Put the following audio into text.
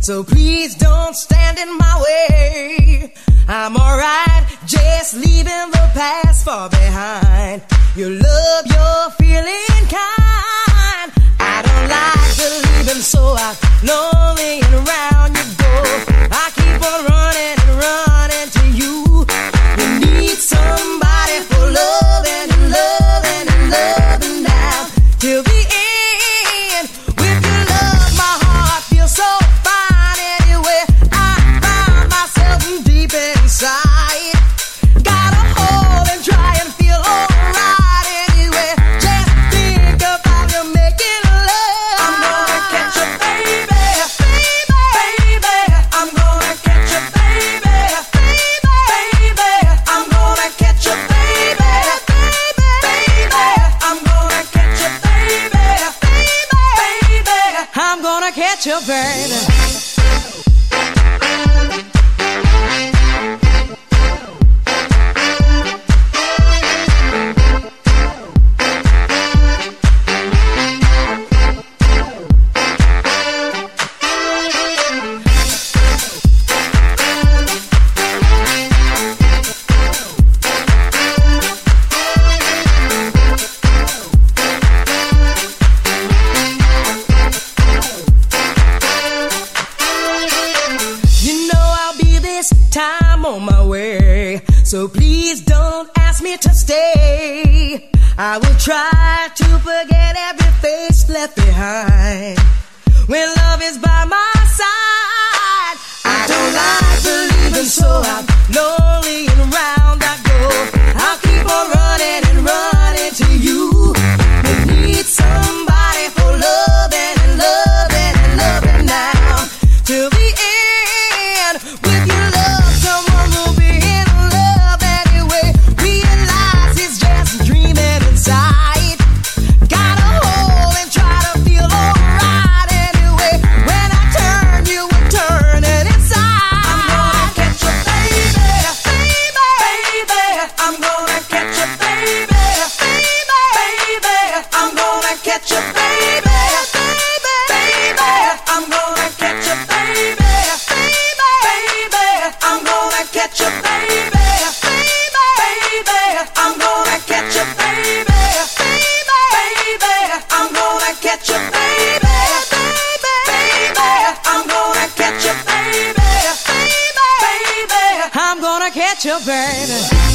So please don't stand in my way. I'm alright, just leaving the past far behind. Your love, you're feeling kind. I don't like believing, so I know. catch you, baby. away. So please don't ask me to stay. I will try to forget every face left behind. When love is by my side, I don't like believing, so I catch you, baby.